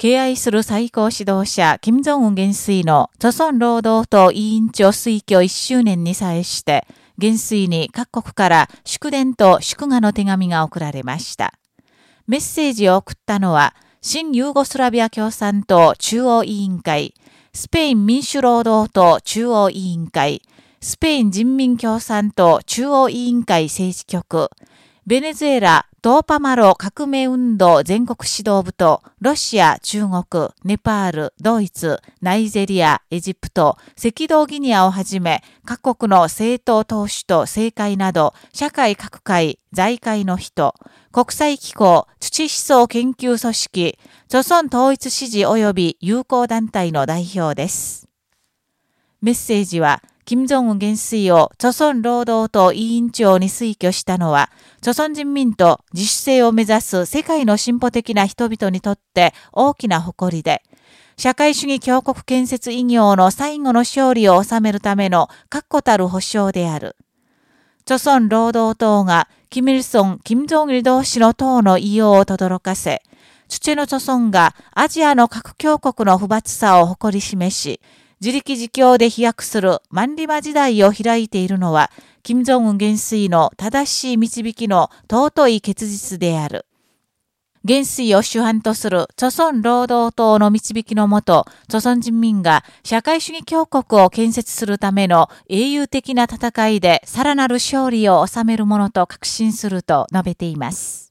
敬愛する最高指導者、金正恩元帥の、著村労働党委員長推挙1周年に際して、元帥に各国から祝電と祝賀の手紙が送られました。メッセージを送ったのは、新ユーゴスラビア共産党中央委員会、スペイン民主労働党中央委員会、スペイン人民共産党中央委員会政治局、ベネズエラトーパマロ革命運動全国指導部と、ロシア、中国、ネパール、ドイツ、ナイジェリア、エジプト、赤道ギニアをはじめ、各国の政党党首と政界など、社会各界、財界の人、国際機構、土思想研究組織、著村統一支持及び友好団体の代表です。メッセージは、金正恩元帥を著村労働党委員長に推挙したのは、著村人民と自主性を目指す世界の進歩的な人々にとって大きな誇りで、社会主義強国建設異業の最後の勝利を収めるための確固たる保障である。著村労働党が、キミルソン、キム・ジョンイル同士の党の異様を轟かせ、チュチェの著村がアジアの核強国の不罰さを誇り示し、自力自強で飛躍する万里馬時代を開いているのは、金正恩元帥の正しい導きの尊い結実である。元帥を主犯とする、著村労働党の導きのもと、著村人民が社会主義強国を建設するための英雄的な戦いでさらなる勝利を収めるものと確信すると述べています。